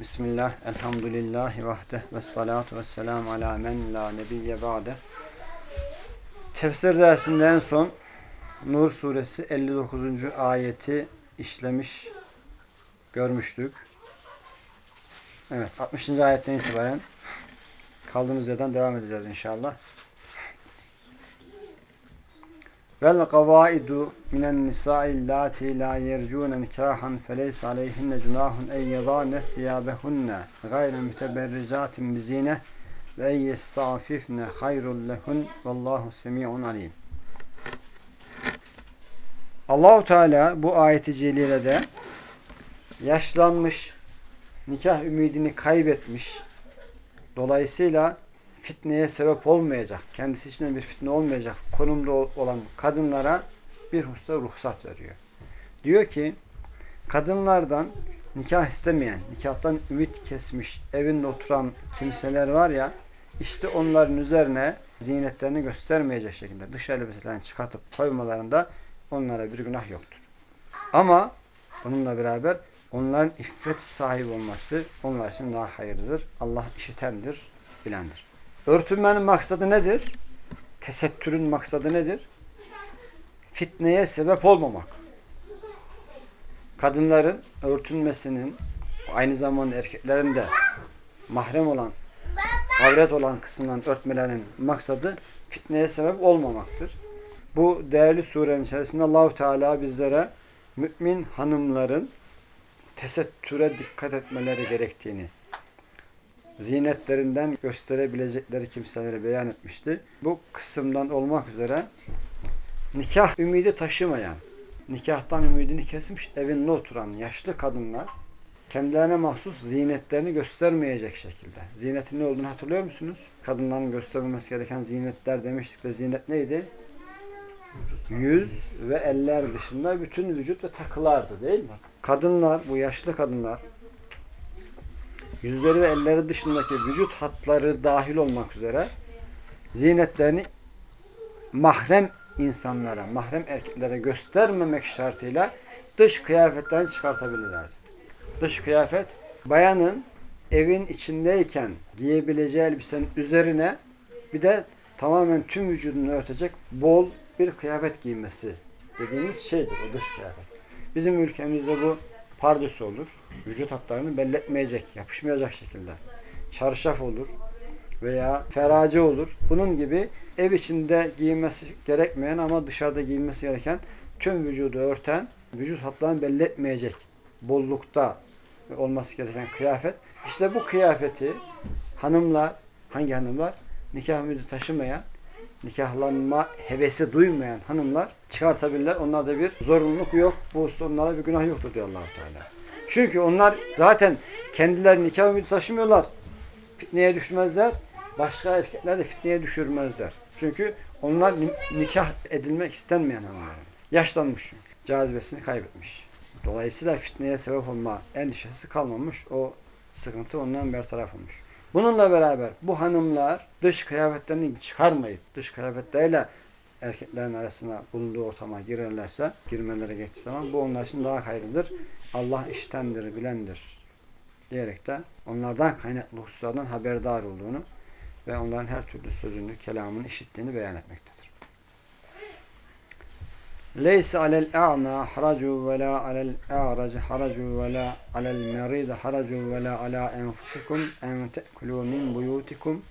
Bismillah, elhamdülillahi vahde ve salatu ve selamu ala men la nebiyye ba'de. Tefsir dersinde en son Nur suresi 59. ayeti işlemiş, görmüştük. Evet, 60. ayetten itibaren kaldığımız yerden devam edeceğiz inşallah. Vel gavaidu minen nisa'i allati la yercun nikahan feleysa aleyhinne cunahun en yadane thiyabehunne gayre müteberricatin bizine ve yestafifne hayrul lehun vallahu semi'un alim. Allahu Teala bu ayeti celilede yaşlanmış, nikah ümidini kaybetmiş, dolayısıyla fitneye sebep olmayacak, kendisi için bir fitne olmayacak konumda olan kadınlara bir hususta ruhsat veriyor. Diyor ki, kadınlardan nikah istemeyen, nikahtan ümit kesmiş, evinde oturan kimseler var ya, işte onların üzerine zinetlerini göstermeyecek şekilde dış elbiselerini çıkartıp koymalarında onlara bir günah yoktur. Ama bununla beraber onların iffet sahibi olması onlar için daha hayırlıdır. Allah işitendir, bilendir. Örtünmenin maksadı nedir? Tesettürün maksadı nedir? Fitneye sebep olmamak. Kadınların örtünmesinin aynı zamanda erkeklerin de mahrem olan, avret olan kısımdan örtmelerinin maksadı fitneye sebep olmamaktır. Bu değerli surenin içerisinde Allahu Teala bizlere mümin hanımların tesettüre dikkat etmeleri gerektiğini, zinetlerinden gösterebilecekleri kimseleri beyan etmişti. Bu kısımdan olmak üzere nikah ümidi taşımayan, nikahtan ümidini kesmiş evinde oturan yaşlı kadınlar kendilerine mahsus zinetlerini göstermeyecek şekilde. Zinetin ne olduğunu hatırlıyor musunuz? Kadınların göstermemesi gereken zinetler demiştik de zinet neydi? Yüz ve eller dışında bütün vücut ve takılardı değil mi? Kadınlar, bu yaşlı kadınlar yüzleri ve elleri dışındaki vücut hatları dahil olmak üzere zinetlerini mahrem insanlara, mahrem erkeklere göstermemek şartıyla dış kıyafetten çıkartabilirlerdi. Dış kıyafet bayanın evin içindeyken giyebileceği elbisenin üzerine bir de tamamen tüm vücudunu örtecek bol bir kıyafet giymesi dediğimiz şeydir o dış kıyafet. Bizim ülkemizde bu pardösü olur. Vücut hatlarını belletmeyecek, yapışmayacak şekilde. Çarşaf olur veya ferace olur. Bunun gibi ev içinde giyilmesi gerekmeyen ama dışarıda giyilmesi gereken tüm vücudu örten, vücut hatlarını belletmeyecek bollukta olması gereken kıyafet. İşte bu kıyafeti hanımlar, hangi hanımlar? Nikah ümidi taşımayan, nikahlanma hevesi duymayan hanımlar çıkartabilirler. Onlarda bir zorunluluk yok. Bu onlara bir günah yoktur diyor allah Teala. Çünkü onlar zaten kendileri nikah ümidi taşımıyorlar. Fitneye düşmezler. Başka erkekler de fitneye düşürmezler. Çünkü onlar nikah edilmek istenmeyen hanımlar. Yaşlanmış çünkü. Cazibesini kaybetmiş. Dolayısıyla fitneye sebep olma endişesi kalmamış. O sıkıntı ondan bertaraf olmuş. Bununla beraber bu hanımlar dış kıyafetlerini çıkarmayıp dış kıyafetlerle erkeklerin arasına bulunduğu ortama girerlerse, girmeleri geçtiği zaman bu onlar için daha hayırlıdır. Allah iştendir, bilendir diyerek de onlardan kaynaklı hususlardan haberdar olduğunu ve onların her türlü sözünü, kelamını işittiğini beyan etmektedir. Leysa alel a'ma haracu ve la alel a'rac haracu ve la alel merid haracu ve la ala enfusikum en te'kulu min buyutikum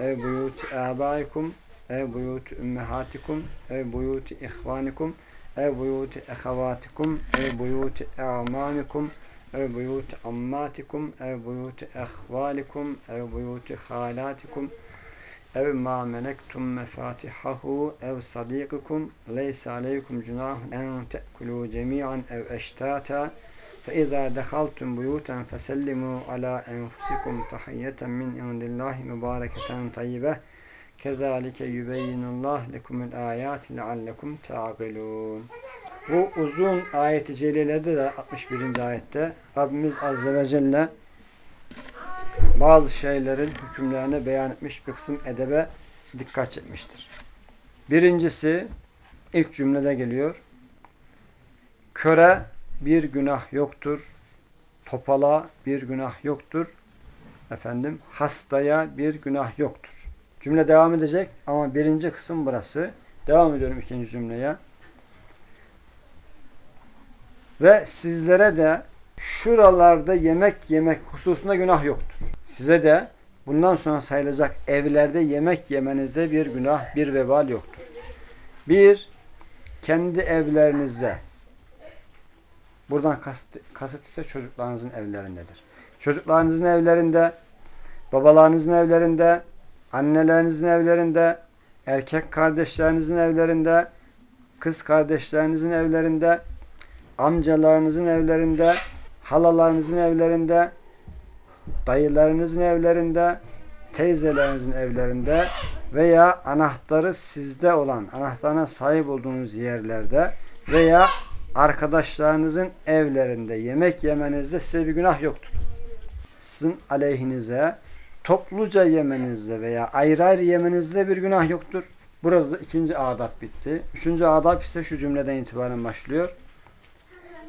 ev buyuti abaikum ev buyuti ümmehatikum ev buyuti ihvanikum ev buyuti ehavatikum ev buyuti a'mamikum ev buyuti ammatikum ev buyuti ehvalikum ev buyuti halatikum ev ma melektum mefatihahu ev sadiqikum leysa aleykum cunahun en te'kulu cemi'an ev eştata فإذا دخلتم بيوتا فسلموا على أنفسكم تحية من عند الله مباركة طيبة Kezalike yübeyyinullah lekumul ayati leallekum te'agilûn. Bu uzun ayeti celilede de 61. ayette Rabbimiz Azze ve Celle bazı şeylerin hükümlerini beyan etmiş bir kısım edebe dikkat çekmiştir. Birincisi ilk cümlede geliyor. Köre bir günah yoktur. Topala bir günah yoktur. Efendim hastaya bir günah yoktur. Cümle devam edecek ama birinci kısım burası. Devam ediyorum ikinci cümleye. Ve sizlere de şuralarda yemek yemek hususunda günah yoktur. Size de bundan sonra sayılacak evlerde yemek yemenize bir günah, bir vebal yoktur. Bir, kendi evlerinizde buradan kasıt, kasıt ise çocuklarınızın evlerindedir. Çocuklarınızın evlerinde, babalarınızın evlerinde, annelerinizin evlerinde, erkek kardeşlerinizin evlerinde, kız kardeşlerinizin evlerinde, amcalarınızın evlerinde, halalarınızın evlerinde, dayılarınızın evlerinde, teyzelerinizin evlerinde veya anahtarı sizde olan, anahtarına sahip olduğunuz yerlerde veya arkadaşlarınızın evlerinde yemek yemenizde size bir günah yoktur. Sizin aleyhinize topluca yemenizde veya ayrı ayrı yemenizde bir günah yoktur. Burada da ikinci adab bitti. Üçüncü adab ise şu cümleden itibaren başlıyor.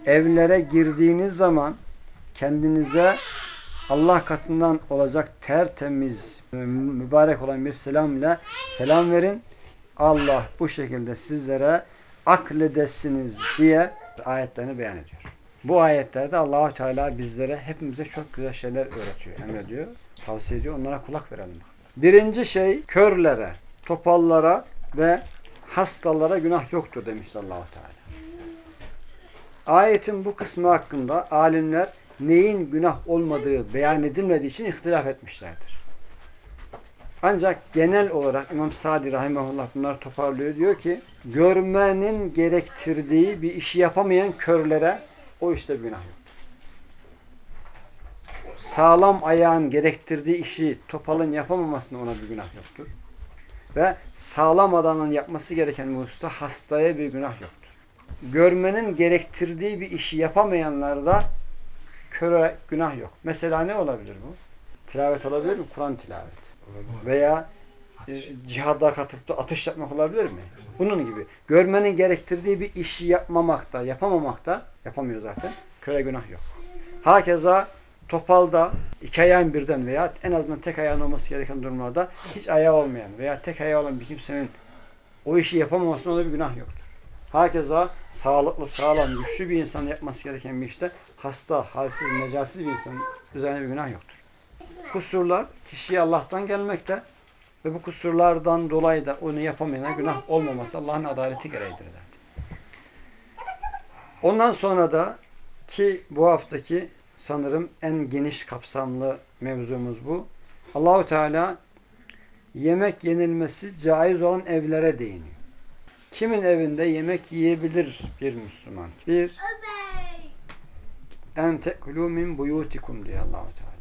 Evlere girdiğiniz zaman kendinize Allah katından olacak tertemiz, mübarek olan bir selam ile selam verin. Allah bu şekilde sizlere akledesiniz diye ayetlerini beyan ediyor. Bu ayetlerde Allahu Teala bizlere hepimize çok güzel şeyler öğretiyor, emrediyor, tavsiye ediyor. Onlara kulak verelim. Birinci şey körlere, topallara ve hastalara günah yoktur demiş Allahu Teala. Ayetin bu kısmı hakkında alimler neyin günah olmadığı beyan edilmediği için ihtilaf etmişlerdir. Ancak genel olarak İmam Sadi Rahimahullah bunları toparlıyor. Diyor ki görmenin gerektirdiği bir işi yapamayan körlere o işte günah yok. Sağlam ayağın gerektirdiği işi topalın yapamamasına ona bir günah yoktur. Ve sağlam adamın yapması gereken bu hususta hastaya bir günah yoktur. Görmenin gerektirdiği bir işi yapamayanlarda köre günah yok. Mesela ne olabilir bu? Tilavet olabilir mi? Kur'an tilaveti. Veya e, cihada katılıp da atış yapmak olabilir mi? Bunun gibi. Görmenin gerektirdiği bir işi yapmamakta, yapamamakta, yapamıyor zaten. Köre günah yok. Hakeza topalda iki ayağın birden veya en azından tek ayağın olması gereken durumlarda hiç ayağı olmayan veya tek ayağı olan bir kimsenin o işi yapamamasına da bir günah yoktur. Hakeza sağlıklı, sağlam, güçlü bir insan yapması gereken bir işte hasta, halsiz, necassiz bir insan üzerine bir günah yoktur. Kusurlar kişiye Allah'tan gelmekte ve bu kusurlardan dolayı da onu yapamayana günah olmaması Allah'ın adaleti gereğidir zaten. Ondan sonra da ki bu haftaki sanırım en geniş kapsamlı mevzumuz bu. Allahu Teala yemek yenilmesi caiz olan evlere değiniyor. Kimin evinde yemek yiyebilir bir Müslüman? Bir, en tekulû min buyutikum diye Allahu Teala.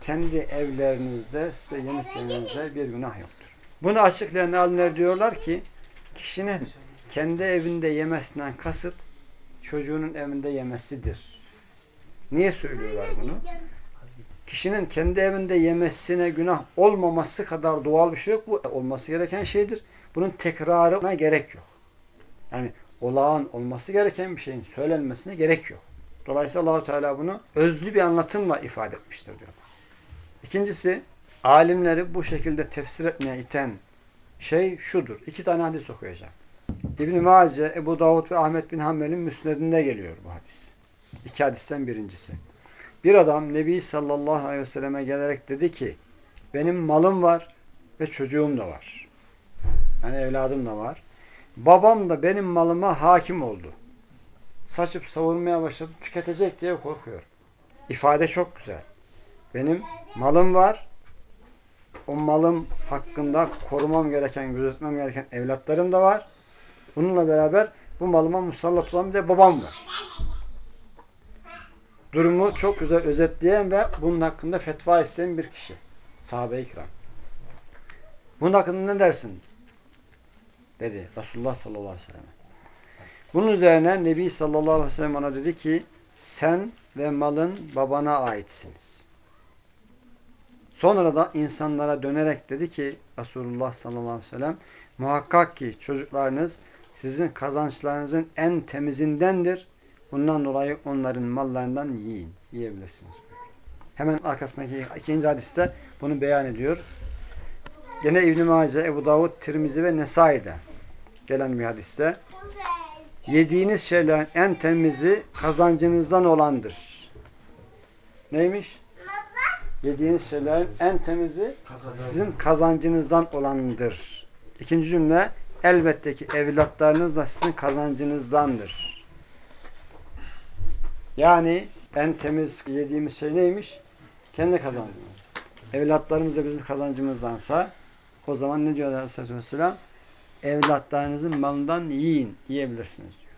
Kendi evlerinizde size yemek yemenizde bir günah yoktur. Bunu açıklayan alimler diyorlar ki kişinin kendi evinde yemesinden kasıt çocuğunun evinde yemesidir. Niye söylüyorlar bunu? Kişinin kendi evinde yemesine günah olmaması kadar doğal bir şey yok. Bu olması gereken şeydir. Bunun tekrarına gerek yok. Yani olağan olması gereken bir şeyin söylenmesine gerek yok. Dolayısıyla Allahu Teala bunu özlü bir anlatımla ifade etmiştir diyor. İkincisi alimleri bu şekilde tefsir etmeye iten şey şudur. İki tane hadis okuyacağım. İbn-i Mace, Ebu Davud ve Ahmet bin Hanbel'in müsnedinde geliyor bu hadis. İki hadisten birincisi. Bir adam Nebi sallallahu aleyhi ve selleme gelerek dedi ki benim malım var ve çocuğum da var. Yani evladım da var. Babam da benim malıma hakim oldu. Saçıp savurmaya başladı. Tüketecek diye korkuyor. İfade çok güzel. Benim malım var. O malım hakkında korumam gereken, gözetmem gereken evlatlarım da var. Bununla beraber bu malıma musallat olan bir de babam var. Durumu çok güzel özetleyen ve bunun hakkında fetva isteyen bir kişi. Sahabe-i kiram. Bunun hakkında ne dersin? Dedi Resulullah sallallahu aleyhi ve sellem. Bunun üzerine Nebi sallallahu aleyhi ve sellem ona dedi ki sen ve malın babana aitsiniz. Sonra da insanlara dönerek dedi ki Resulullah sallallahu aleyhi ve sellem muhakkak ki çocuklarınız sizin kazançlarınızın en temizindendir. Bundan dolayı onların mallarından yiyin. yiyebilirsiniz. Hemen arkasındaki ikinci hadiste bunu beyan ediyor. Gene İbn-i Mace, Ebu Davud, Tirmizi ve Nesai'de gelen bir hadiste yediğiniz şeylerin en temizi kazancınızdan olandır. Neymiş? Yediğiniz şeylerin en temizi sizin kazancınızdan olandır. İkinci cümle elbette ki evlatlarınız da sizin kazancınızdandır. Yani en temiz yediğimiz şey neymiş? Kendi kazancımız. Evlatlarımız da bizim kazancımızdansa o zaman ne diyor Aleyhisselatü Vesselam? Evlatlarınızın malından yiyin, yiyebilirsiniz diyor.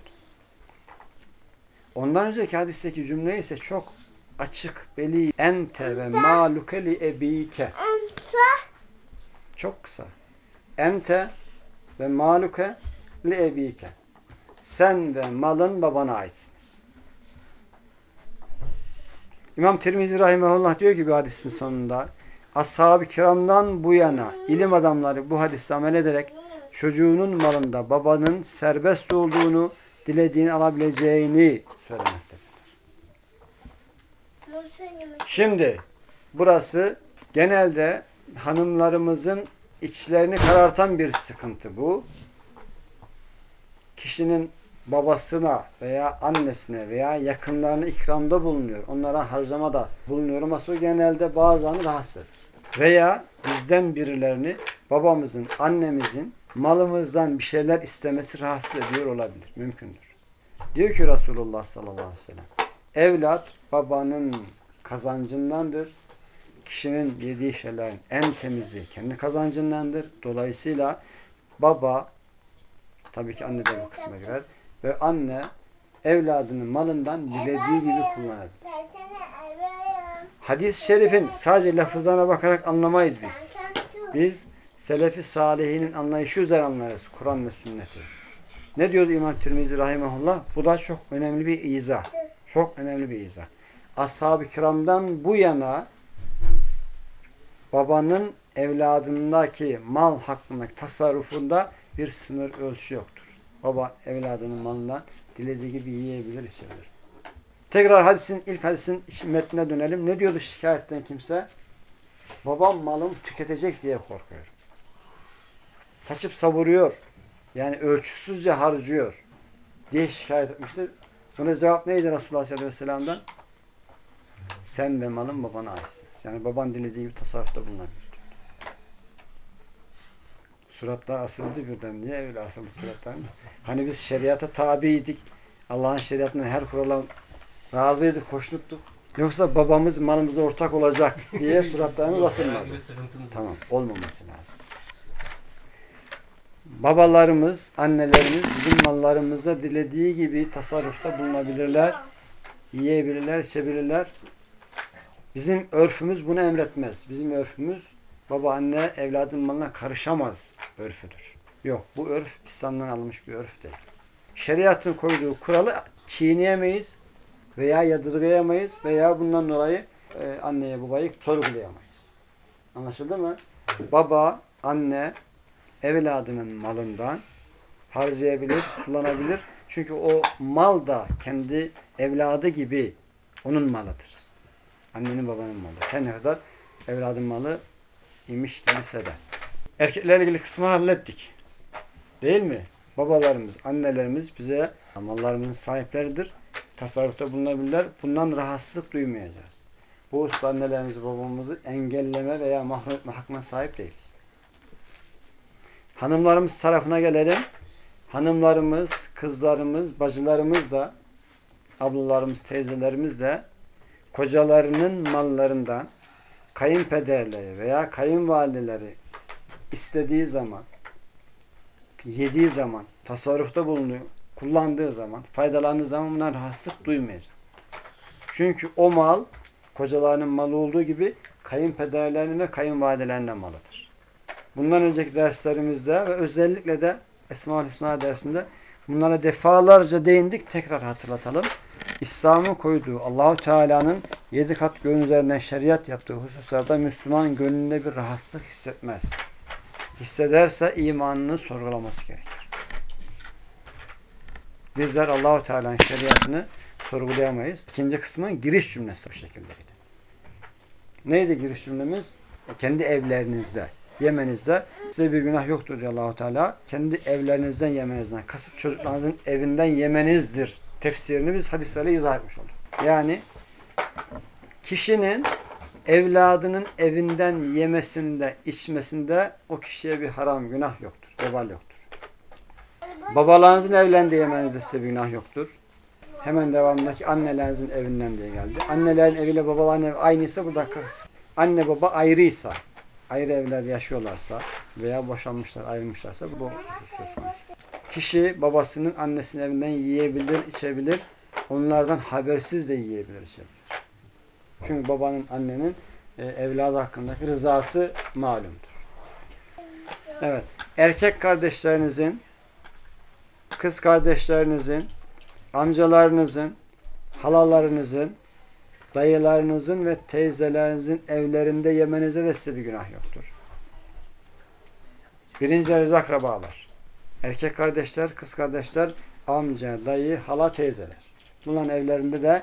Ondan önceki hadisteki cümle ise çok açık, beli, ente ve maluke li ebike. Çok kısa. Ente ve maluke li ebike. Sen ve malın babana aitsiniz. İmam Tirmizi Rahimahullah diyor ki bir hadisin sonunda Ashab-ı kiramdan bu yana ilim adamları bu hadiste amel ederek çocuğunun malında babanın serbest olduğunu dilediğini alabileceğini söylemektedir. Şimdi burası genelde hanımlarımızın içlerini karartan bir sıkıntı bu. Kişinin babasına veya annesine veya yakınlarına ikramda bulunuyor. Onlara harcamada bulunuyor ama o genelde bazen rahatsız eder. Veya bizden birilerini babamızın, annemizin malımızdan bir şeyler istemesi rahatsız ediyor olabilir. Mümkündür. Diyor ki Resulullah sallallahu aleyhi ve sellem evlat babanın kazancındandır. Kişinin yediği şeylerin en temizi kendi kazancındandır. Dolayısıyla baba tabii ki anne de bu kısma girer ve anne evladının malından dilediği gibi kullanabilir. Hadis-i şerifin sadece lafızlarına bakarak anlamayız biz. Biz Selefi Salihinin anlayışı üzere anlarız Kur'an ve sünneti. Ne diyordu İmam Tirmizi Rahimahullah? Bu da çok önemli bir izah. Çok önemli bir izah. Ashab-ı kiramdan bu yana babanın evladındaki mal hakkındaki tasarrufunda bir sınır ölçü yoktur. Baba evladının malından dilediği gibi yiyebilir, içebilir. Tekrar hadisin, ilk hadisin metnine dönelim. Ne diyordu şikayetten kimse? Babam malımı tüketecek diye korkuyor. Saçıp savuruyor. Yani ölçüsüzce harcıyor. Diye şikayet etmiştir. Buna cevap neydi Resulullah sallallahu aleyhi ve? Sen ve malın babana aitsiniz. Yani baban dilediği gibi tasarrufta bulunabilir. Suratlar asıldı birden. Niye öyle asıldı suratlarımız? Hani biz şeriata tabiydik. Allah'ın şeriatına her kurala razıydık, hoşnuttuk. Yoksa babamız malımıza ortak olacak diye suratlarımız asılmadı. Tamam, olmaması lazım. Babalarımız, annelerimiz bizim mallarımızda dilediği gibi tasarrufta bulunabilirler, yiyebilirler, içebilirler. Bizim örfümüz bunu emretmez. Bizim örfümüz baba anne evladın malına karışamaz örfüdür. Yok bu örf İslam'dan alınmış bir örf değil. Şeriatın koyduğu kuralı çiğneyemeyiz veya yadırgayamayız veya bundan dolayı e, anneye babayı sorgulayamayız. Anlaşıldı mı? Baba, anne evladının malından harcayabilir, kullanabilir. Çünkü o mal da kendi evladı gibi onun malıdır. Annenin babanın malı. Her ne kadar evladın malı imiş demese de. Erkeklerle ilgili kısmı hallettik. Değil mi? Babalarımız, annelerimiz bize mallarımızın sahipleridir. Tasarrufta bulunabilirler. Bundan rahatsızlık duymayacağız. Bu usta annelerimizi, babamızı engelleme veya mahrum etme hakkına sahip değiliz. Hanımlarımız tarafına gelelim. Hanımlarımız, kızlarımız, bacılarımız da ablalarımız, teyzelerimiz de kocalarının mallarından kayınpederleri veya kayınvalideleri istediği zaman yediği zaman, tasarrufta bulunuyor, kullandığı zaman, faydalandığı zaman buna rahatsızlık duymayacak. Çünkü o mal kocalarının malı olduğu gibi kayınpederlerinin ve kayınvalidelerinin malıdır. Bundan önceki derslerimizde ve özellikle de Esma-ül Hüsna dersinde bunlara defalarca değindik. Tekrar hatırlatalım. İslam'ın koyduğu Allahu Teala'nın yedi kat göğün üzerinden şeriat yaptığı hususlarda Müslüman gönlünde bir rahatsızlık hissetmez. Hissederse imanını sorgulaması gerekir. Bizler Allahu Teala'nın şeriatını sorgulayamayız. İkinci kısmın giriş cümlesi bu şekildeydi. Neydi giriş cümlemiz? Kendi evlerinizde, yemenizde size bir günah yoktur diyor Allahu Teala. Kendi evlerinizden yemenizden, kasıt çocuklarınızın evinden yemenizdir. Tefsirini biz hadislerle izah etmiş olduk. Yani kişinin evladının evinden yemesinde, içmesinde o kişiye bir haram, günah yoktur. Vebal yoktur. Babalarınızın evlerinde yemenizde size bir günah yoktur. Hemen devamındaki annelerinizin evinden diye geldi. Annelerin eviyle babaların evi aynıysa burada kalsın. Anne baba ayrıysa, ayrı evlerde yaşıyorlarsa veya boşanmışlar, ayrılmışlarsa bu söz konusu. Kişi babasının annesinin evinden yiyebilir, içebilir. Onlardan habersiz de yiyebilir, içebilir. Çünkü babanın, annenin e, evladı hakkındaki rızası malumdur. Evet. Erkek kardeşlerinizin, kız kardeşlerinizin, amcalarınızın, halalarınızın, dayılarınızın ve teyzelerinizin evlerinde yemenize de size bir günah yoktur. Birinci derece akrabalar. Erkek kardeşler, kız kardeşler, amca, dayı, hala, teyzeler. Bunların evlerinde de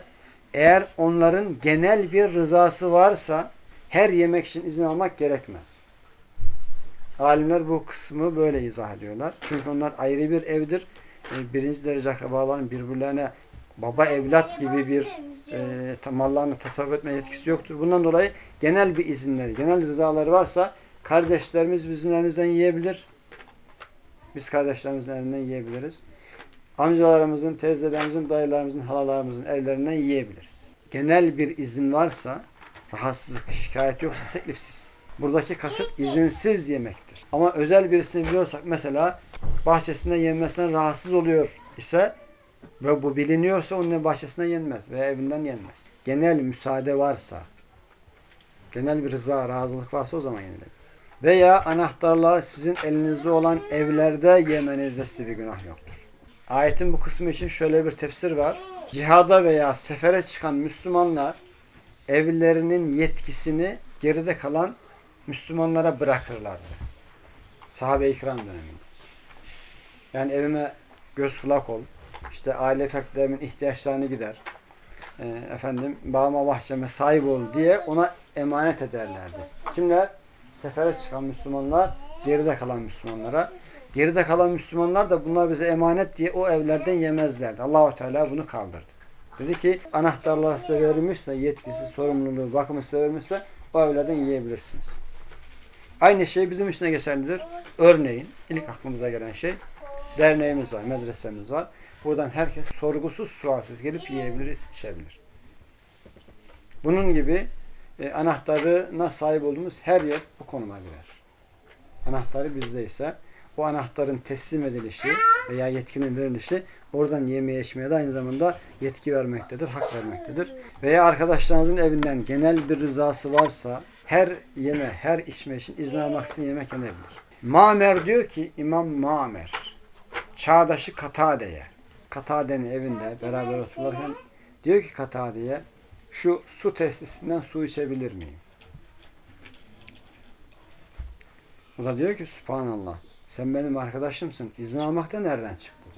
eğer onların genel bir rızası varsa her yemek için izin almak gerekmez. Alimler bu kısmı böyle izah ediyorlar. Çünkü onlar ayrı bir evdir. E, birinci derece akrabaların birbirlerine baba evlat gibi bir e, mallarını tasarruf etme yetkisi yoktur. Bundan dolayı genel bir izinleri, genel rızaları varsa kardeşlerimiz bizim elimizden yiyebilir. Biz kardeşlerimizin elinden yiyebiliriz. Amcalarımızın, teyzelerimizin, dayılarımızın, halalarımızın evlerinden yiyebiliriz. Genel bir izin varsa, rahatsızlık, şikayet yoksa teklifsiz. Buradaki kasıt izinsiz yemektir. Ama özel birisini biliyorsak mesela bahçesinde yenmesinden rahatsız oluyor ise ve bu biliniyorsa onun bahçesinde yenmez veya evinden yenmez. Genel müsaade varsa, genel bir rıza, razılık varsa o zaman yenilebilir. Veya anahtarlar sizin elinizde olan evlerde yemenizde size bir günah yoktur. Ayetin bu kısmı için şöyle bir tefsir var. Cihada veya sefere çıkan Müslümanlar evlerinin yetkisini geride kalan Müslümanlara bırakırlardı. Sahabe-i kiram döneminde. Yani evime göz kulak ol. İşte aile fertlerimin ihtiyaçlarını gider. E, efendim bağıma bahçeme sahip ol diye ona emanet ederlerdi. Kimler? Sefere çıkan Müslümanlar, geride kalan Müslümanlara. Geride kalan Müslümanlar da bunlar bize emanet diye o evlerden yemezlerdi. Allahu Teala bunu kaldırdı. Dedi ki anahtarlar size verilmişse, yetkisi, sorumluluğu, bakımı size verilmişse o evlerden yiyebilirsiniz. Aynı şey bizim için de geçerlidir. Örneğin ilk aklımıza gelen şey derneğimiz var, medresemiz var. Buradan herkes sorgusuz sualsiz gelip yiyebilir, içebilir. Bunun gibi e, anahtarına sahip olduğumuz her yer bu konuma girer. Anahtarı bizde ise o anahtarın teslim edilişi veya yetkinin verilişi oradan yemeye içmeye de aynı zamanda yetki vermektedir, hak vermektedir. Veya arkadaşlarınızın evinden genel bir rızası varsa her yeme, her içme için izin almaksızın yemek yenebilir. Mamer diyor ki İmam Mamer çağdaşı Katade'ye Katade'nin evinde beraber otururken diyor ki Katade'ye şu su tesisinden su içebilir miyim? O da diyor ki Subhanallah sen benim arkadaşımsın. İzin almak da nereden çıktı?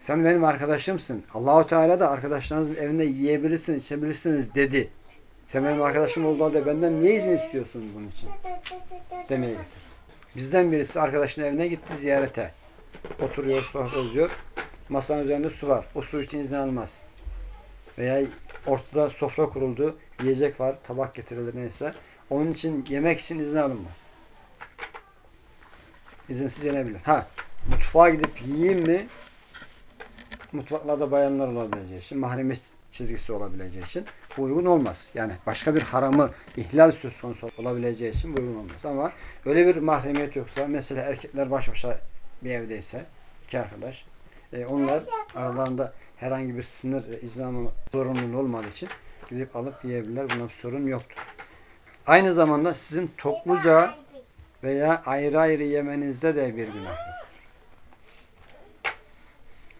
Sen benim arkadaşımsın. Allahu Teala da arkadaşlarınızın evinde yiyebilirsiniz, içebilirsiniz dedi. Sen benim arkadaşım olduğu halde benden niye izin istiyorsun bunun için? Demeye getir. Bizden birisi arkadaşının evine gitti ziyarete. Oturuyor, sohbet ediyor. Masanın üzerinde su var. O su için izin almaz. Veya ortada sofra kuruldu. Yiyecek var. Tabak getirilir neyse. Onun için yemek için izin alınmaz. İzinsiz yenebilir. Ha, mutfağa gidip yiyeyim mi? Mutfaklarda bayanlar olabileceği için, mahremiyet çizgisi olabileceği için bu uygun olmaz. Yani başka bir haramı ihlal söz konusu olabileceği için bu uygun olmaz. Ama öyle bir mahremiyet yoksa, mesela erkekler baş başa bir evdeyse, iki arkadaş, e, onlar aralarında herhangi bir sınır izin zorunluluğu olmadığı için gidip alıp yiyebilirler. Buna bir sorun yoktur. Aynı zamanda sizin topluca veya ayrı ayrı yemenizde de bir günah.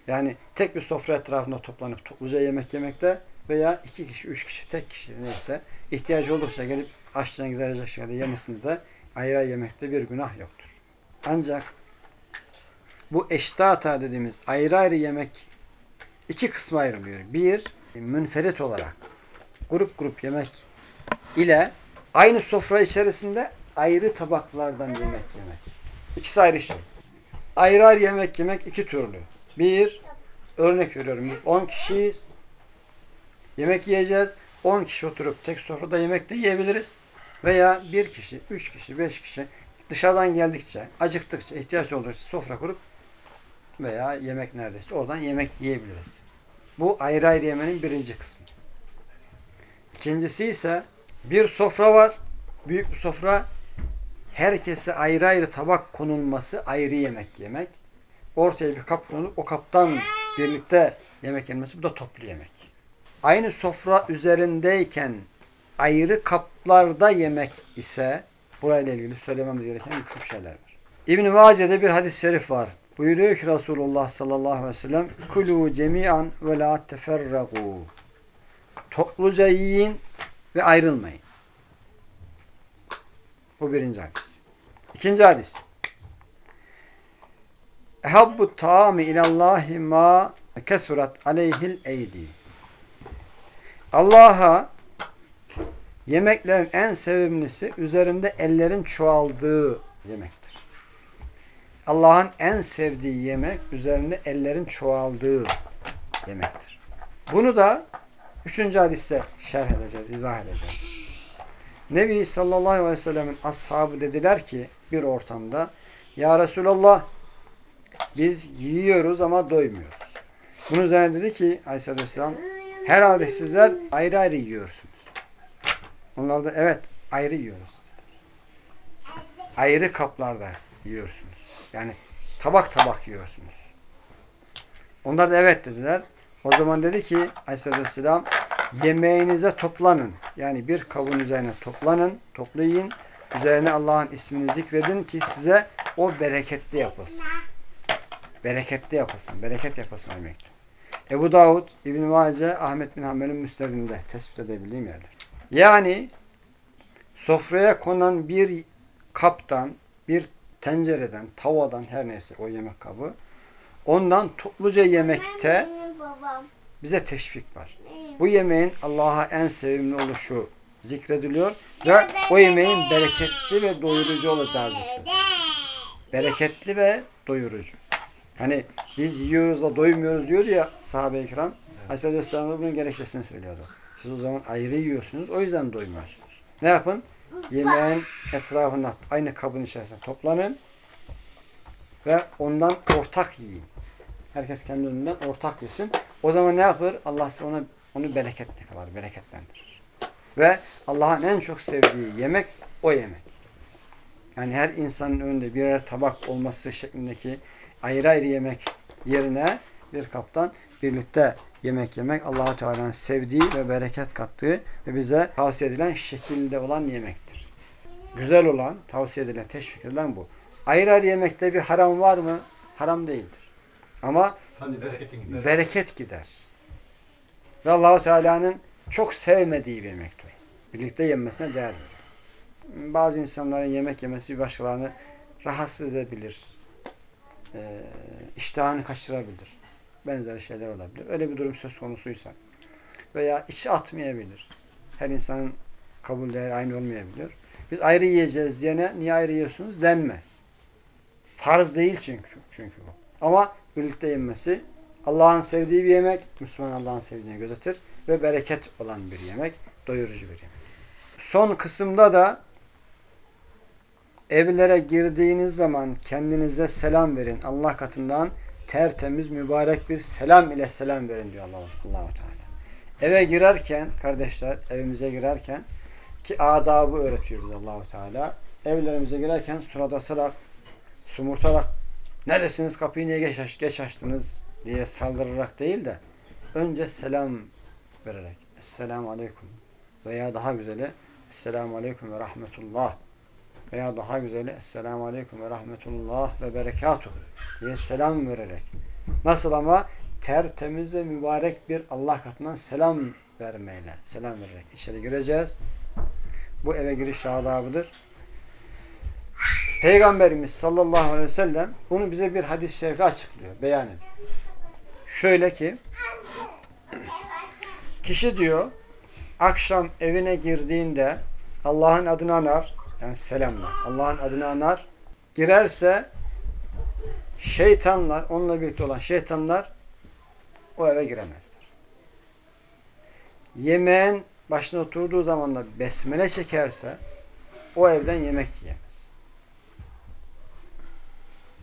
Yani tek bir sofra etrafında toplanıp topluca yemek yemekte veya iki kişi, üç kişi, tek kişi neyse ihtiyacı oldukça gelip aşçıdan giderecek şekilde yemesinde de ayrı yemekte bir günah yoktur. Ancak bu eştata dediğimiz ayrı ayrı yemek iki kısma ayrılıyor. Bir, münferit olarak grup grup yemek ile aynı sofra içerisinde ayrı tabaklardan yemek yemek. İkisi ayrı şey. Ayrı ayrı yemek yemek iki türlü. Bir, örnek veriyorum. Biz 10 kişiyiz. Yemek yiyeceğiz. 10 kişi oturup tek sofrada yemek de yiyebiliriz. Veya bir kişi, üç kişi, beş kişi dışarıdan geldikçe, acıktıkça, ihtiyaç oldukça sofra kurup veya yemek neredeyse oradan yemek yiyebiliriz. Bu ayrı ayrı yemenin birinci kısmı. İkincisi ise bir sofra var. Büyük bir sofra. Herkese ayrı ayrı tabak konulması, ayrı yemek yemek. Ortaya bir kap konulup o kaptan birlikte yemek yenmesi. Bu da toplu yemek. Aynı sofra üzerindeyken ayrı kaplarda yemek ise burayla ilgili söylememiz gereken bir kısım şeyler var. İbn-i Mace'de bir hadis-i şerif var. Buyuruyor ki Resulullah sallallahu aleyhi ve sellem Kulu cemi'an ve la teferragu Topluca yiyin ve ayrılmayın. Bu birinci hadis. İkinci hadis. Ehabbu ta'ami ilallahi ma kesurat aleyhil eydi. Allah'a yemeklerin en sevimlisi üzerinde ellerin çoğaldığı yemektir. Allah'ın en sevdiği yemek üzerinde ellerin çoğaldığı yemektir. Bunu da üçüncü hadiste şerh edeceğiz, izah edeceğiz. Nebi sallallahu aleyhi ve sellemin ashabı dediler ki bir ortamda Ya Resulallah biz yiyoruz ama doymuyoruz. Bunun üzerine dedi ki aleyhissalatü vesselam herhalde sizler ayrı ayrı yiyorsunuz. Onlar da evet ayrı yiyoruz. Ayrı kaplarda yiyorsunuz. Yani tabak tabak yiyorsunuz. Onlar da evet dediler. O zaman dedi ki Aleyhisselatü yemeğinize toplanın. Yani bir kabın üzerine toplanın, toplayın. Üzerine Allah'ın ismini zikredin ki size o bereketli yapılsın. Bereketli yapılsın. Bereket yapılsın demektir. Ebu Davud, İbn-i Mace, Ahmet bin Hanbel'in müstedinde tespit edebildiğim yerler. Yani sofraya konan bir kaptan, bir tencereden, tavadan her neyse o yemek kabı ondan topluca yemekte bize teşvik var. Bu yemeğin Allah'a en sevimli oluşu zikrediliyor ve o yemeğin bereketli ve doyurucu olacağı zikrediliyor. Bereketli ve doyurucu. Hani biz yiyoruz da doymuyoruz diyor ya sahabe-i kiram. Aleyhisselatü Vesselam bunun gerekçesini söylüyordu. Siz o zaman ayrı yiyorsunuz. O yüzden doymuyorsunuz. Ne yapın? Yemeğin etrafında aynı kabın içerisinde toplanın ve ondan ortak yiyin. Herkes kendi önünden ortak yesin. O zaman ne yapar? Allah ona onu bereketli kılar, bereketlendirir. Ve Allah'ın en çok sevdiği yemek o yemek. Yani her insanın önünde birer tabak olması şeklindeki ayrı ayrı yemek yerine bir kaptan birlikte yemek yemek allah Teala'nın sevdiği ve bereket kattığı ve bize tavsiye edilen şekilde olan yemektir. Güzel olan, tavsiye edilen, teşvik edilen bu. Ayrı ayrı yemekte bir haram var mı? Haram değildir. Ama gider. bereket gider. Ve Allahu Teala'nın çok sevmediği bir yemektir. Birlikte yenmesine değer verir. Bazı insanların yemek yemesi başkalarını rahatsız edebilir. E, iştahını kaçırabilir. Benzeri şeyler olabilir. Öyle bir durum söz konusuysa. Veya içi atmayabilir. Her insanın kabul değeri aynı olmayabilir. Biz ayrı yiyeceğiz diyene niye ayrı yiyorsunuz denmez. Farz değil çünkü, çünkü bu. Ama birlikte yenmesi Allah'ın sevdiği bir yemek, Müslüman Allah'ın sevdiğini gözetir ve bereket olan bir yemek, doyurucu bir yemek. Son kısımda da evlere girdiğiniz zaman kendinize selam verin. Allah katından tertemiz, mübarek bir selam ile selam verin diyor Allah Allahu Teala. Eve girerken kardeşler, evimize girerken ki adabı öğretiyor bize Allahu Teala. Evlerimize girerken suradasarak, sumurtarak neredesiniz? Kapıyı niye geç, aç, geç açtınız? diye saldırarak değil de önce selam vererek Esselamu Aleyküm veya daha güzeli Esselamu Aleyküm ve Rahmetullah veya daha güzeli Esselamu Aleyküm ve Rahmetullah ve Berekatuhu diye selam vererek. Nasıl ama? Tertemiz ve mübarek bir Allah katından selam vermeyle selam vererek. İçeri gireceğiz. Bu eve giriş adabıdır. Peygamberimiz sallallahu aleyhi ve sellem bunu bize bir hadis-i şerifle açıklıyor, beyan ediyor. Şöyle ki kişi diyor akşam evine girdiğinde Allah'ın adını anar yani selamla Allah'ın adını anar girerse şeytanlar onunla birlikte olan şeytanlar o eve giremezler. Yemeğin başına oturduğu zaman da besmele çekerse o evden yemek yiyemez.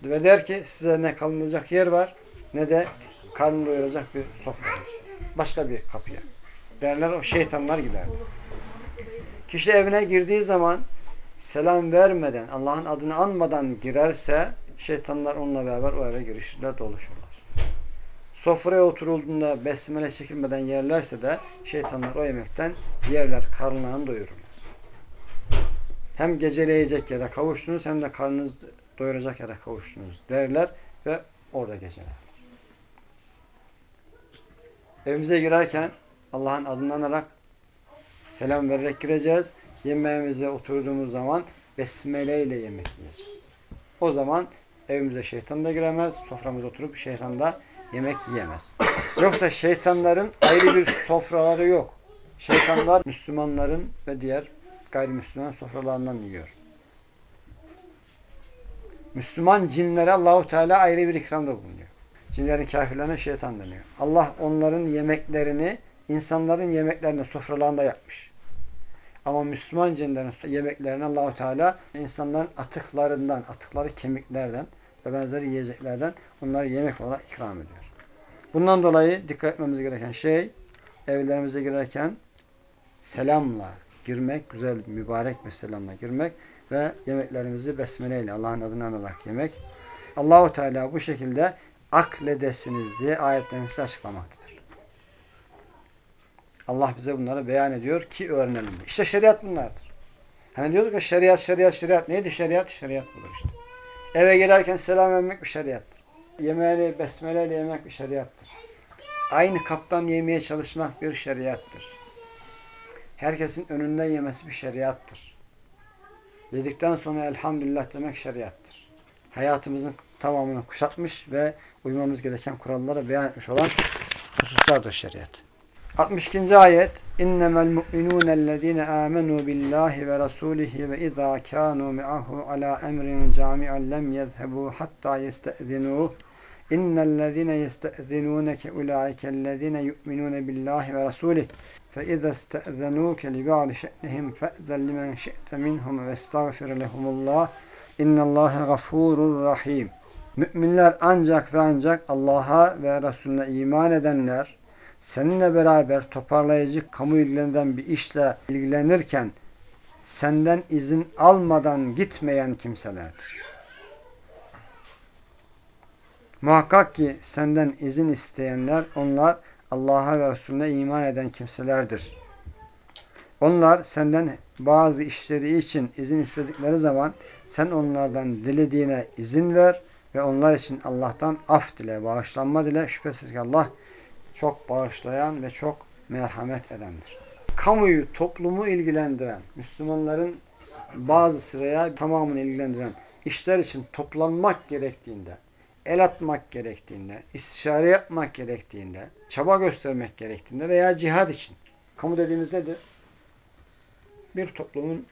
Ve der ki size ne kalınacak yer var ne de karnını doyuracak bir sofra. Başka bir kapıya. Derler o şeytanlar gider. Kişi evine girdiği zaman selam vermeden, Allah'ın adını anmadan girerse şeytanlar onunla beraber o eve girişirler, doluşurlar. Sofraya oturulduğunda besmele çekilmeden yerlerse de şeytanlar o yemekten yerler, karnlarını doyururlar. Hem geceleyecek yere kavuştunuz hem de karnınız doyuracak yere kavuştunuz derler ve orada geceler. Evimize girerken Allah'ın adını anarak selam vererek gireceğiz. Yemeğimize oturduğumuz zaman besmele ile yemek yiyeceğiz. O zaman evimize şeytan da giremez, soframıza oturup şeytan da yemek yiyemez. Yoksa şeytanların ayrı bir sofraları yok. Şeytanlar Müslümanların ve diğer gayrimüslimlerin sofralarından yiyor. Müslüman cinlere Allahu Teala ayrı bir ikramda bulunuyor. Cinlerin kafirlerine şeytan deniyor. Allah onların yemeklerini insanların yemeklerini sofralarında yapmış. Ama Müslüman cinlerin yemeklerini Allahu Teala insanların atıklarından, atıkları kemiklerden ve benzeri yiyeceklerden onları yemek olarak ikram ediyor. Bundan dolayı dikkat etmemiz gereken şey evlerimize girerken selamla girmek, güzel, mübarek bir selamla girmek ve yemeklerimizi besmeleyle Allah'ın adını anarak yemek. Allahu Teala bu şekilde akledesiniz diye ayetlerini size açıklamaktadır. Allah bize bunları beyan ediyor ki öğrenelim. İşte şeriat bunlardır. Hani diyorduk ya şeriat, şeriat, şeriat. Neydi şeriat? Şeriat budur işte. Eve girerken selam vermek bir şeriattır. Yemeğini besmeleyle yemek bir şeriattır. Aynı kaptan yemeye çalışmak bir şeriattır. Herkesin önünden yemesi bir şeriattır. Yedikten sonra elhamdülillah demek şeriattır. Hayatımızın tamamını kuşatmış ve uymamız gereken kuralları beyan etmiş olan hususlardır şeriat. 62. ayet İnnemel mu'minûnellezîne âmenû billâhi ve rasûlihi ve izâ kânû mi'ahu alâ emrin câmi'an lem yezhebû hattâ yeste'zinûh İnnellezîne yeste'zinûneke ulâikellezîne yu'minûne billâhi ve rasûlihi فَاِذَا اسْتَأْذَنُوكَ لِبَعْضِ شَأْنِهِمْ فَأْذَنْ لِمَنْ شِئْتَ مِنْهُمْ وَاسْتَغْفِرْ لَهُمُ اللّٰهِ اِنَّ اللّٰهَ غَفُورٌ rahim. Müminler ancak ve ancak Allah'a ve Resulüne iman edenler seninle beraber toparlayıcı kamu ilgilenen bir işle ilgilenirken senden izin almadan gitmeyen kimselerdir. Muhakkak ki senden izin isteyenler onlar Allah'a ve Resulüne iman eden kimselerdir. Onlar senden bazı işleri için izin istedikleri zaman sen onlardan dilediğine izin ver ve onlar için Allah'tan af dile, bağışlanma dile. Şüphesiz ki Allah çok bağışlayan ve çok merhamet edendir. Kamuyu, toplumu ilgilendiren, Müslümanların bazı veya tamamını ilgilendiren işler için toplanmak gerektiğinde, el atmak gerektiğinde, istişare yapmak gerektiğinde, çaba göstermek gerektiğinde veya cihad için. Kamu dediğimiz nedir? Bir toplumun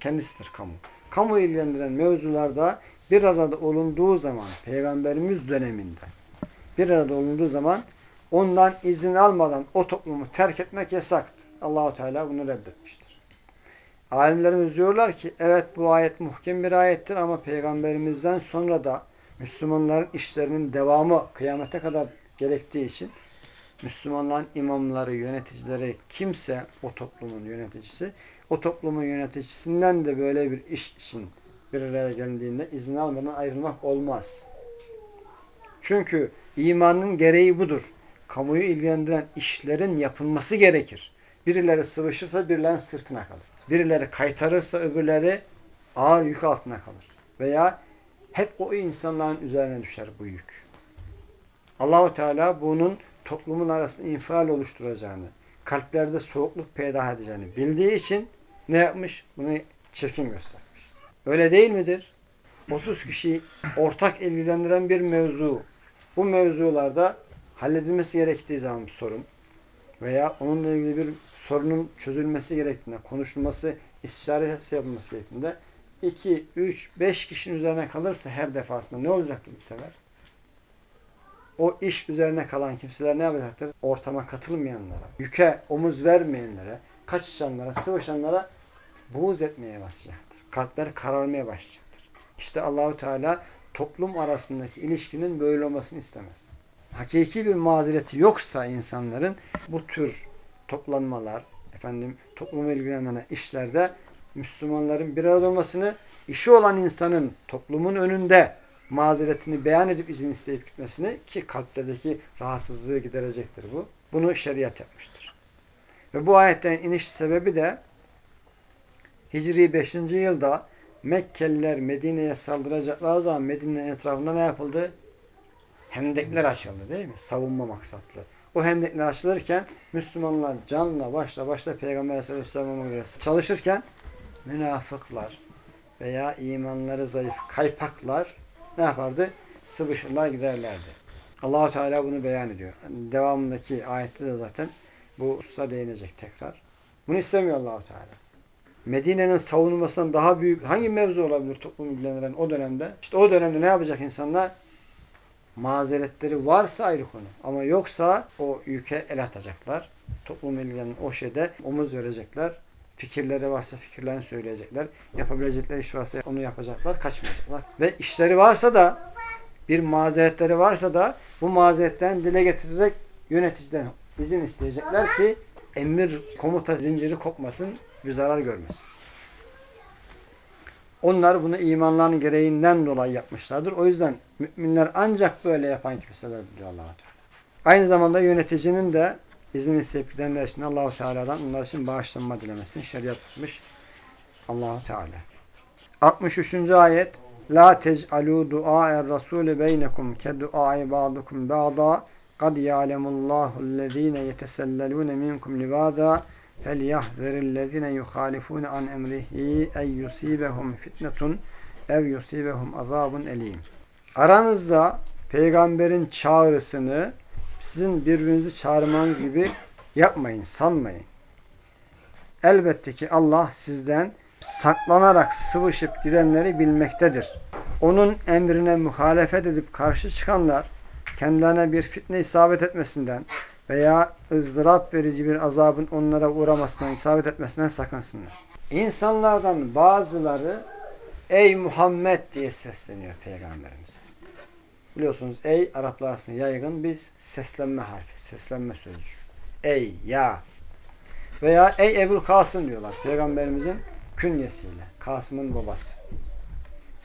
kendisidir kamu. Kamu ilgilendiren mevzularda bir arada olunduğu zaman, Peygamberimiz döneminde bir arada olunduğu zaman ondan izin almadan o toplumu terk etmek yasaktır. Allahu Teala bunu reddetmiştir. Alimlerimiz diyorlar ki evet bu ayet muhkem bir ayettir ama peygamberimizden sonra da Müslümanların işlerinin devamı kıyamete kadar gerektiği için Müslümanların imamları, yöneticileri kimse o toplumun yöneticisi o toplumun yöneticisinden de böyle bir iş için bir araya geldiğinde izin almadan ayrılmak olmaz. Çünkü imanın gereği budur. Kamuyu ilgilendiren işlerin yapılması gerekir. Birileri sıvışırsa birilerinin sırtına kalır. Birileri kaytarırsa öbürleri ağır yük altına kalır. Veya hep o insanların üzerine düşer bu yük. Allahu Teala bunun toplumun arasında infial oluşturacağını, kalplerde soğukluk peyda edeceğini bildiği için ne yapmış? Bunu çirkin göstermiş. Öyle değil midir? 30 kişi ortak ilgilendiren bir mevzu. Bu mevzularda halledilmesi gerektiği zaman bir sorun veya onunla ilgili bir sorunun çözülmesi gerektiğinde, konuşulması, istişaresi yapılması gerektiğinde 2, 3, 5 kişinin üzerine kalırsa her defasında ne olacaktır bu sefer? O iş üzerine kalan kimseler ne yapacaktır? Ortama katılmayanlara, yüke omuz vermeyenlere, kaçışanlara, sıvışanlara buğz etmeye başlayacaktır. Kalpler kararmaya başlayacaktır. İşte Allahu Teala toplum arasındaki ilişkinin böyle olmasını istemez. Hakiki bir mazereti yoksa insanların bu tür toplanmalar, efendim toplumu ilgilenen işlerde Müslümanların bir arada olmasını, işi olan insanın toplumun önünde mazeretini beyan edip izin isteyip gitmesini ki kalplerdeki rahatsızlığı giderecektir bu. Bunu şeriat yapmıştır. Ve bu ayetten iniş sebebi de Hicri 5. yılda Mekkeliler Medine'ye saldıracakları zaman Medine'nin etrafında ne yapıldı? Hendekler açıldı değil mi? Savunma maksatlı. O hendekler açılırken Müslümanlar canla başla başla Peygamber Aleyhisselam'a çalışırken münafıklar veya imanları zayıf kaypaklar ne yapardı? Sıvışırlar giderlerdi. Allahu Teala bunu beyan ediyor. Devamındaki ayette de zaten bu hususa değinecek tekrar. Bunu istemiyor Allahu Teala. Medine'nin savunulmasından daha büyük hangi mevzu olabilir toplum ilgilendiren o dönemde? İşte o dönemde ne yapacak insanlar? Mazeretleri varsa ayrı konu. Ama yoksa o yüke el atacaklar. Toplum ilgilenen o şeyde omuz verecekler. Fikirleri varsa fikirlerini söyleyecekler. Yapabilecekleri iş varsa onu yapacaklar. Kaçmayacaklar. Ve işleri varsa da bir mazeretleri varsa da bu mazeretten dile getirerek yöneticiden izin isteyecekler ki emir komuta zinciri kopmasın, bir zarar görmesin. Onlar bunu imanlarının gereğinden dolayı yapmışlardır. O yüzden müminler ancak böyle yapan kimseler diyor allah Teala. Aynı zamanda yöneticinin de izin isteyip gidenler için allah Teala'dan onlar için bağışlanma dilemesini şeriat tutmuş allah Teala. 63. ayet La tec'alû du'a'er rasûlü beynekum ke du'a'i ba'dukum ba'da kad ya'lemullahu allazîne yetesellelûne minkum libâdâ فَلْيَحْذَرِ الَّذِينَ يُخَالِفُونَ عَنْ اَمْرِهِ اَنْ يُصِيبَهُمْ فِتْنَةٌ اَوْ يُصِيبَهُمْ عَذَابٌ اَلِيمٌ Aranızda peygamberin çağrısını sizin birbirinizi çağırmanız gibi yapmayın, sanmayın. Elbette ki Allah sizden saklanarak sıvışıp gidenleri bilmektedir. Onun emrine muhalefet edip karşı çıkanlar kendilerine bir fitne isabet etmesinden veya ızdırap verici bir azabın onlara uğramasından, isabet etmesinden sakınsınlar. İnsanlardan bazıları ey Muhammed diye sesleniyor peygamberimize. Biliyorsunuz ey Araplar arasında yaygın bir seslenme harfi, seslenme sözcüğü. Ey, ya. Veya ey Ebul Kasım diyorlar peygamberimizin künyesiyle. Kasım'ın babası.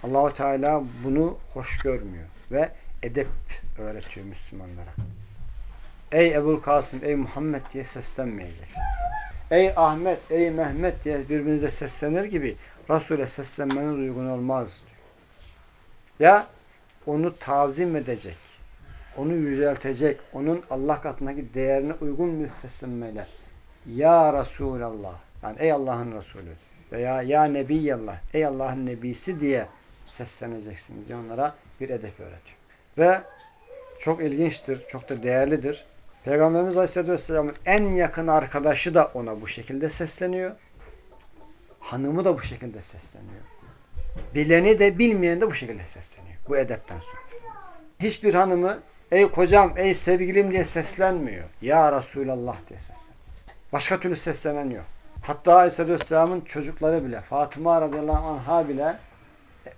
Allahu Teala bunu hoş görmüyor ve edep öğretiyor Müslümanlara. Ey Ebul Kasım, ey Muhammed diye seslenmeyeceksiniz. Ey Ahmet, ey Mehmet diye birbirinize seslenir gibi Resul'e seslenmeniz uygun olmaz. Ya onu tazim edecek, onu yüceltecek, onun Allah katındaki değerine uygun bir seslenmeyle Ya Resulallah, yani ey Allah'ın Resulü veya Ya Nebiyallah, ey Allah'ın Nebisi diye sesleneceksiniz. Onlara bir edep öğretiyor. Ve çok ilginçtir, çok da değerlidir. Peygamberimiz Aleyhisselatü Vesselam'ın en yakın arkadaşı da ona bu şekilde sesleniyor. Hanımı da bu şekilde sesleniyor. Bileni de bilmeyeni de bu şekilde sesleniyor. Bu edepten sonra. Hiçbir hanımı ey kocam, ey sevgilim diye seslenmiyor. Ya Resulallah diye sesleniyor. Başka türlü seslenen yok. Hatta Aleyhisselatü Vesselam'ın çocukları bile, Fatıma radıyallahu anh'a bile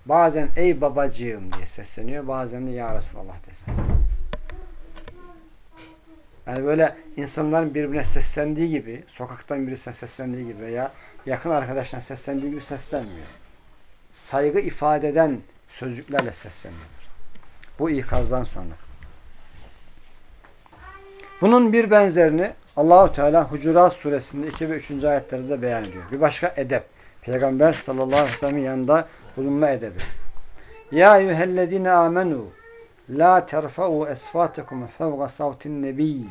bazen ey babacığım diye sesleniyor. Bazen de ya Resulallah diye sesleniyor. Yani böyle insanların birbirine seslendiği gibi, sokaktan birisine seslendiği gibi veya yakın arkadaştan seslendiği gibi seslenmiyor. Saygı ifade eden sözcüklerle sesleniyorlar. Bu ikazdan sonra. Bunun bir benzerini Allahu Teala Hucurat suresinde 2 ve 3. ayetlerde de beyan ediyor. Bir başka edep. Peygamber sallallahu aleyhi ve sellem'in yanında bulunma edebi. Ya eyyühellezine amenu La terfa'u esfatakum fevga savtin nebiy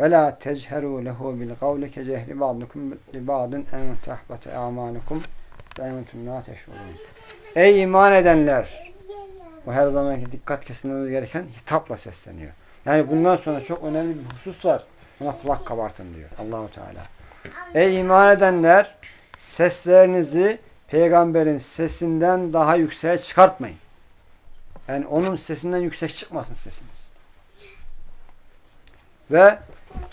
ve la techeru lehu bil kavli ke cehri ba'dukum li ba'din en tehbete amanukum ve entum la teşurun. Ey iman edenler! Bu her zamanki dikkat kesilmemiz gereken hitapla sesleniyor. Yani bundan sonra çok önemli bir husus var. Ona kulak kabartın diyor Allahu Teala. Ey iman edenler seslerinizi peygamberin sesinden daha yükseğe çıkartmayın. Yani onun sesinden yüksek çıkmasın sesiniz. Ve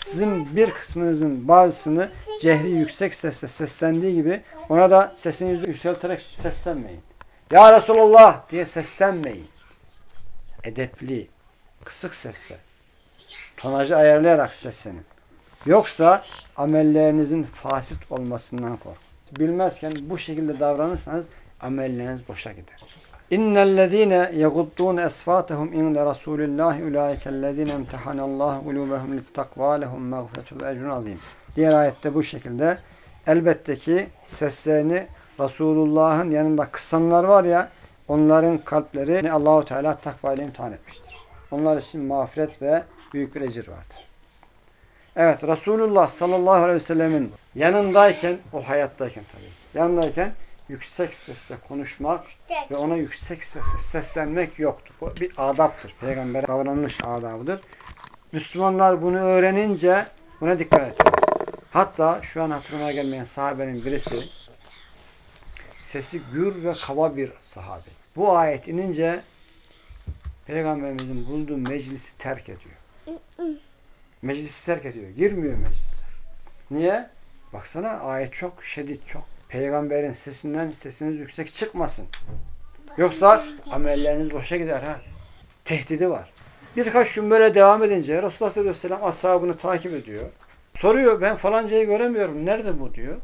sizin bir kısmınızın bazısını cehri yüksek sesle seslendiği gibi ona da sesinizi yükselterek seslenmeyin. Ya Resulallah diye seslenmeyin. Edepli, kısık sesle, tonajı ayarlayarak seslenin. Yoksa amellerinizin fasit olmasından kork. Bilmezken bu şekilde davranırsanız amelleriniz boşa gider. İnnellezîne yeguddûne esfâtehum inde Rasûlillâhi ulâikellezîne imtihanallâhu kulûbehum littakvâ lehum mağfiretun ve ecrun azîm. Diğer ayette bu şekilde elbette ki seslerini Resulullah'ın yanında kısanlar var ya onların kalpleri Allahu Teala takva ile imtihan etmiştir. Onlar için mağfiret ve büyük bir ecir vardır. Evet Resulullah sallallahu aleyhi ve sellemin yanındayken o hayattayken tabii yanındayken yüksek sesle konuşmak ve ona yüksek sesle seslenmek yoktur. Bu bir adaptır. Peygamber davranış adabıdır. Müslümanlar bunu öğrenince buna dikkat etsin. Hatta şu an hatırıma gelmeyen sahabenin birisi sesi gür ve kaba bir sahabe. Bu ayet inince Peygamberimizin bulunduğu meclisi terk ediyor. Meclisi terk ediyor. Girmiyor meclise. Niye? Baksana ayet çok şiddet, çok. Peygamberin sesinden sesiniz yüksek çıkmasın. Yoksa amelleriniz boşa gider ha. Tehdidi var. Birkaç gün böyle devam edince Resulullah sallallahu aleyhi ve sellem ashabını takip ediyor. Soruyor ben falancayı göremiyorum. Nerede bu diyor.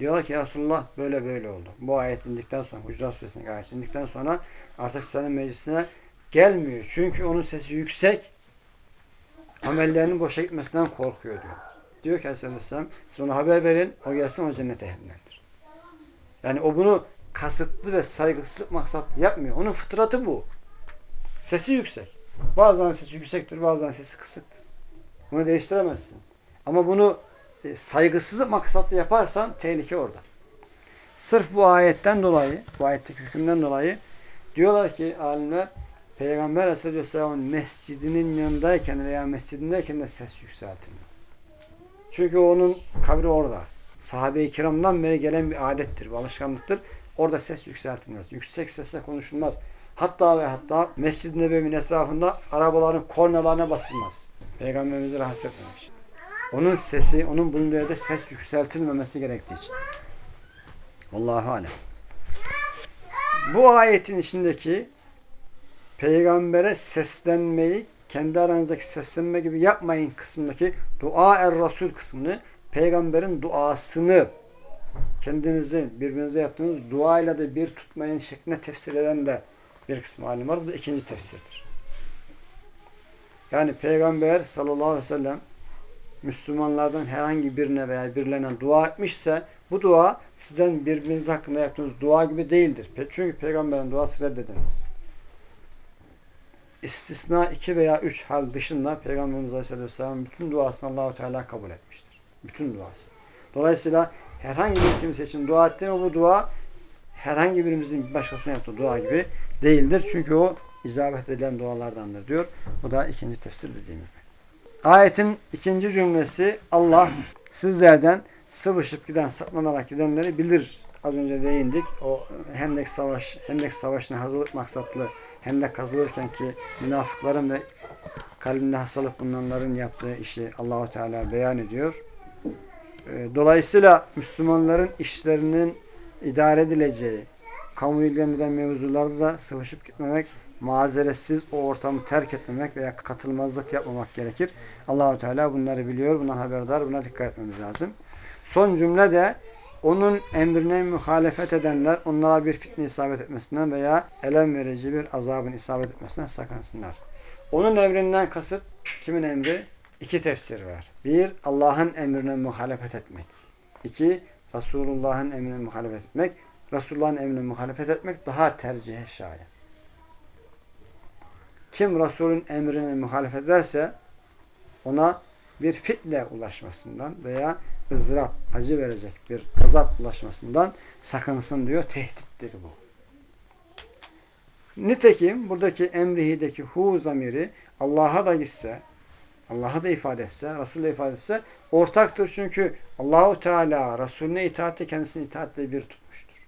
Diyorlar ki ya Resulullah böyle böyle oldu. Bu ayet indikten sonra, Hucurat Suresi'nin ayet indikten sonra artık senin meclisine gelmiyor. Çünkü onun sesi yüksek. Amellerinin boşa gitmesinden korkuyor diyor. Diyor ki Aleyhisselam siz ona haber verin o gelsin o cennet ehlindendir. Yani o bunu kasıtlı ve saygısızlık maksatlı yapmıyor. Onun fıtratı bu. Sesi yüksek. Bazen sesi yüksektir, bazen sesi kısıktır. Bunu değiştiremezsin. Ama bunu e, maksatlı yaparsan tehlike orada. Sırf bu ayetten dolayı, bu ayetteki hükümden dolayı diyorlar ki alimler Peygamber Aleyhisselam'ın mescidinin yanındayken veya mescidindeyken de ses yükseltilmez. Çünkü onun kabri orada. Sahabe-i kiramdan beri gelen bir adettir, bir alışkanlıktır. Orada ses yükseltilmez. Yüksek sesle konuşulmaz. Hatta ve hatta Mescid-i Nebevi'nin etrafında arabaların kornalarına basılmaz. Peygamberimizi rahatsız etmemek için. Onun sesi, onun bulunduğu yerde ses yükseltilmemesi gerektiği için. Allahu alem. Bu ayetin içindeki peygambere seslenmeyi kendi aranızdaki seslenme gibi yapmayın kısmındaki dua er rasul kısmını peygamberin duasını kendinizi birbirinize yaptığınız duayla da bir tutmayın şeklinde tefsir eden de bir kısmı alim var. Bu da ikinci tefsirdir. Yani peygamber sallallahu aleyhi ve sellem Müslümanlardan herhangi birine veya birilerine dua etmişse bu dua sizden birbiriniz hakkında yaptığınız dua gibi değildir. Çünkü peygamberin duası reddedilmez. İstisna iki veya üç hal dışında Peygamberimiz Aleyhisselam bütün duasını Allahu Teala kabul etmiştir. Bütün duasını. Dolayısıyla herhangi bir kimse için dua ettiğinde bu dua herhangi birimizin başkasına yaptığı dua gibi değildir. Çünkü o izabet edilen dualardandır diyor. Bu da ikinci tefsir dediğim gibi. Ayetin ikinci cümlesi Allah sizlerden sıvışıp giden, saplanarak gidenleri bilir. Az önce değindik. O Hendek Savaş, Hendek Savaşı'na hazırlık maksatlı Hendek kazılırken ki münafıkların ve kalbinde hastalık bulunanların yaptığı işi Allahu Teala beyan ediyor. Dolayısıyla Müslümanların işlerinin idare edileceği, kamu ilgilendiren mevzularda da sıvışıp gitmemek, mazeretsiz o ortamı terk etmemek veya katılmazlık yapmamak gerekir. Allahu Teala bunları biliyor, bundan haberdar, buna dikkat etmemiz lazım. Son cümle de onun emrine muhalefet edenler onlara bir fitne isabet etmesinden veya elem verici bir azabın isabet etmesinden sakınsınlar. Onun emrinden kasıt kimin emri? İki tefsir var. Bir, Allah'ın emrine muhalefet etmek. İki, Resulullah'ın emrine muhalefet etmek. Resulullah'ın emrine muhalefet etmek daha tercihe şayet. Kim Resul'ün emrine muhalefet ederse ona bir fitne ulaşmasından veya ızdırap, acı verecek bir azap ulaşmasından sakınsın diyor. Tehdittir bu. Nitekim buradaki emrihideki hu zamiri Allah'a da gitse, Allah'a da ifade etse, Resul'e ifade etse ortaktır. Çünkü Allahu Teala Resulüne itaatte kendisini itaatle bir tutmuştur.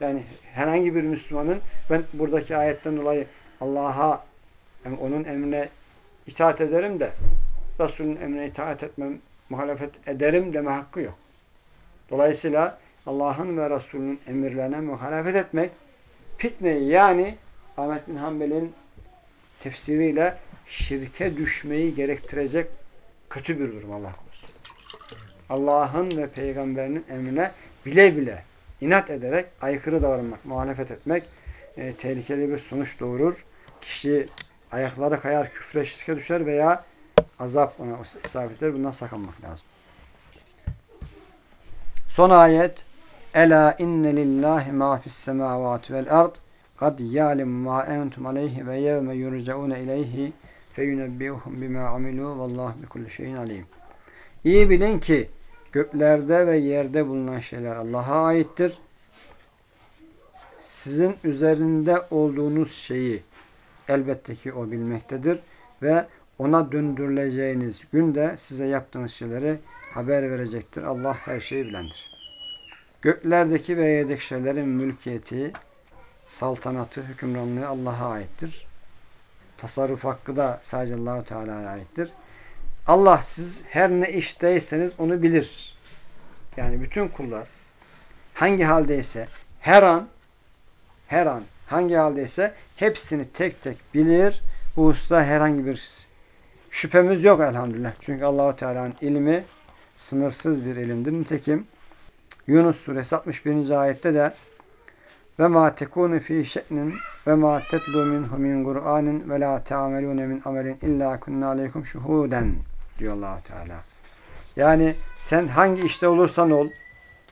Yani herhangi bir Müslümanın ben buradaki ayetten dolayı Allah'a yani onun emrine itaat ederim de Resulün emrine itaat etmem, muhalefet ederim deme hakkı yok. Dolayısıyla Allah'ın ve Resulünün emirlerine muhalefet etmek fitneyi yani Ahmet bin Hanbel'in tefsiriyle şirke düşmeyi gerektirecek kötü bir durum Allah korusun. Allah'ın ve peygamberinin emrine bile bile inat ederek aykırı davranmak, muhalefet etmek e, tehlikeli bir sonuç doğurur. Kişi ayakları kayar, küfre, şirke düşer veya azap ona isabet eder. Bundan sakınmak lazım. Son ayet Ela inne lillahi ma fis semavati vel ard kad yalim ma entum aleyhi ve yevme yurcaune ileyhi feyunebbiuhum bima amilu vallahu bi kulli şeyin alim. İyi bilin ki göklerde ve yerde bulunan şeyler Allah'a aittir. Sizin üzerinde olduğunuz şeyi elbette ki o bilmektedir ve ona döndürüleceğiniz günde size yaptığınız şeyleri haber verecektir. Allah her şeyi bilendir. Göklerdeki ve yerdeki şeylerin mülkiyeti, saltanatı, hükümranlığı Allah'a aittir. Tasarruf hakkı da sadece Allahu Teala'ya aittir. Allah siz her ne işteyseniz onu bilir. Yani bütün kullar hangi haldeyse her an her an hangi haldeyse hepsini tek tek bilir. Bu hususta herhangi bir şüphemiz yok elhamdülillah. Çünkü Allahu Teala'nın ilmi sınırsız bir ilimdir. Nitekim Yunus suresi 61. ayette de ve ma tekunu fi şe'nin ve ma tetlu minhu min Kur'anin ve la ta'melun min amelin illa kunna aleykum şuhuden diyor allah Teala. Yani sen hangi işte olursan ol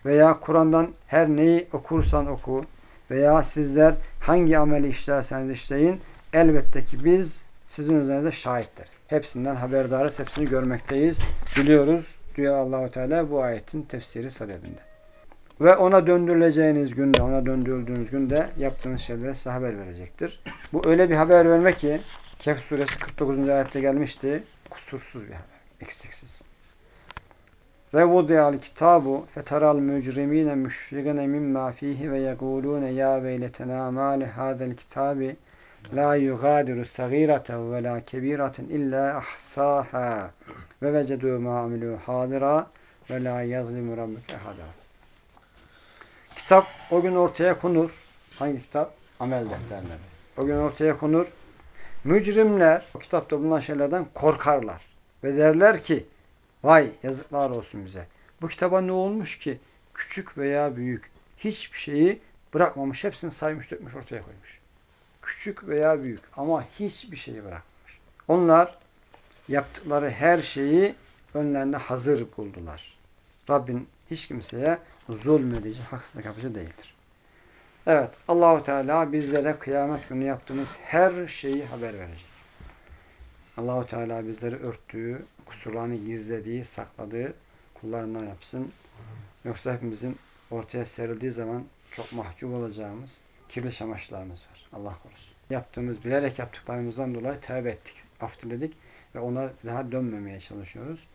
veya Kur'an'dan her neyi okursan oku veya sizler hangi ameli işlerseniz işleyin elbette ki biz sizin üzerinize şahitler. Hepsinden haberdarız, hepsini görmekteyiz, biliyoruz diyor Allahu Teala bu ayetin tefsiri sadedinde. Ve ona döndürüleceğiniz günde, ona döndürüldüğünüz günde yaptığınız şeylere size haber verecektir. Bu öyle bir haber vermek ki Kehf suresi 49. ayette gelmişti. Kusursuz bir haber. Eksiksiz. Ve vudiyal kitabu fetaral mücrimine müşfigine mimma fihi ve yegulune ya veyletena ma li hadel kitabi la yugadiru sagireten ve la kebireten illa ahsaha ve vecedu ma amilu hadira ve la yazlimu rabbuke hadira. Kitap o gün ortaya konur. Hangi kitap? Amel defterleri. O gün ortaya konur. Mücrimler o kitapta bulunan şeylerden korkarlar. Ve derler ki vay yazıklar olsun bize. Bu kitaba ne olmuş ki? Küçük veya büyük hiçbir şeyi bırakmamış. Hepsini saymış dökmüş ortaya koymuş. Küçük veya büyük ama hiçbir şeyi bırakmamış. Onlar yaptıkları her şeyi önlerinde hazır buldular. Rabbin hiç kimseye zulmedici, haksızlık yapıcı değildir. Evet, Allahu Teala bizlere kıyamet günü yaptığımız her şeyi haber verecek. Allahu Teala bizleri örttüğü, kusurlarını gizlediği, sakladığı kullarından yapsın. Yoksa hepimizin ortaya serildiği zaman çok mahcup olacağımız kirli çamaşırlarımız var. Allah korusun. Yaptığımız, bilerek yaptıklarımızdan dolayı tevbe ettik, af diledik ve ona daha dönmemeye çalışıyoruz.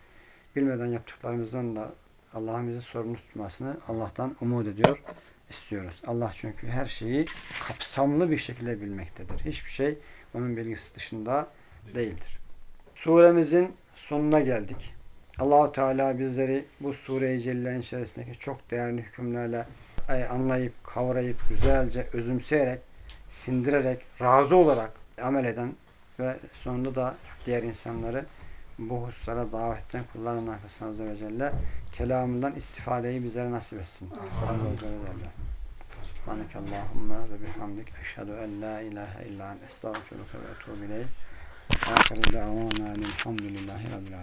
Bilmeden yaptıklarımızdan da Allah'ın bizi sorumlu tutmasını Allah'tan umut ediyor, istiyoruz. Allah çünkü her şeyi kapsamlı bir şekilde bilmektedir. Hiçbir şey onun bilgisi dışında değildir. Suremizin sonuna geldik. Allahu Teala bizleri bu sure-i celle'nin içerisindeki çok değerli hükümlerle anlayıp, kavrayıp, güzelce özümseyerek, sindirerek, razı olarak amel eden ve sonunda da diğer insanları bu hususlara davetten kullarının arkasına Azze ve Celle kelamından istifadeyi bizlere nasip etsin. Kur'an Azze ve Celle. Subhaneke Allahümme ve bihamdik. Eşhedü en la ilahe illa en estağfiruke ve etubu ileyh. آخر دعوانا الحمد لله رب العالمين.